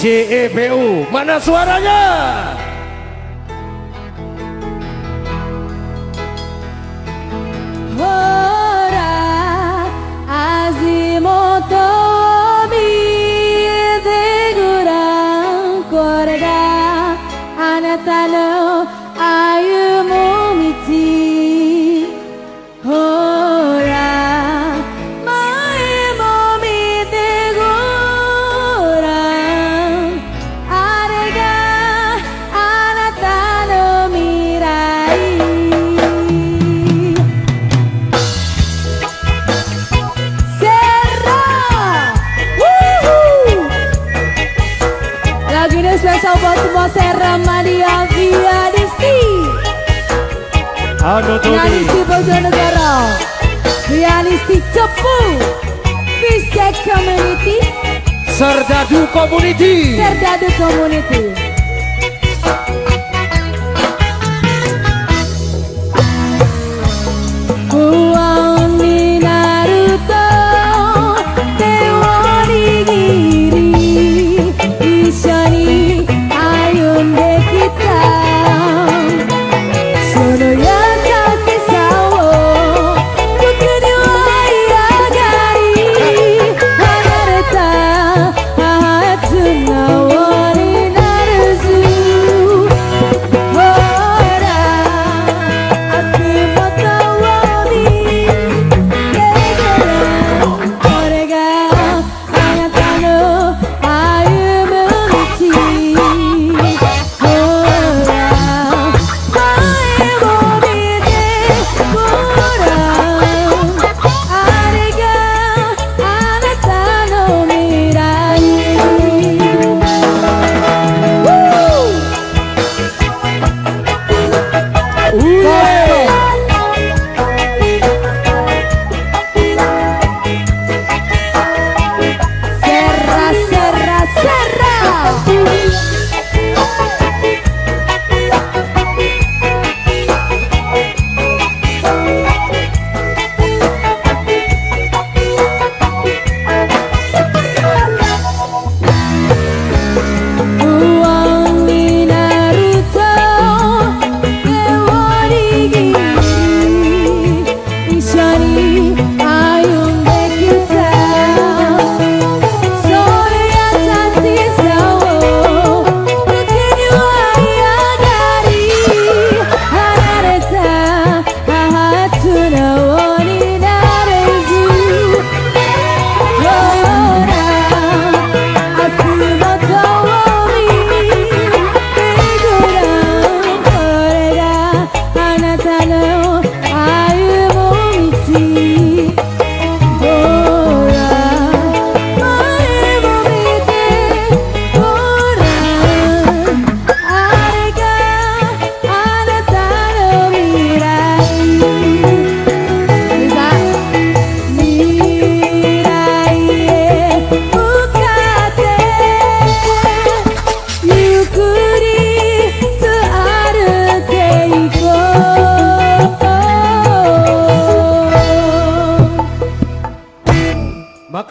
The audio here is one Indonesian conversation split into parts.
JEPU. Mana suaranya? Spesial buat semua Seramadia via Disti Anu Disti Bojonegoro. Via Disti Cepu. Fistek Community. Serdadu Community. Serdadu Community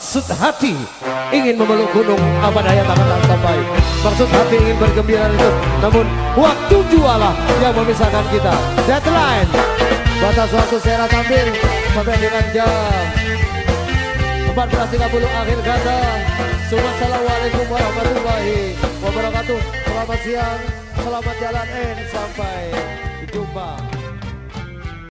Maksud hati ingin memeluk gunung apa daya tangan tak sampai. Maksud hati ingin bergembira itu Namun waktu jualah yang memisahkan kita. Deadline. Batas waktu saya tampil sampai dengan jam 14.30 akhir kata. Assalamualaikum warahmatullahi wabarakatuh. Selamat siang, selamat jalan and sampai jumpa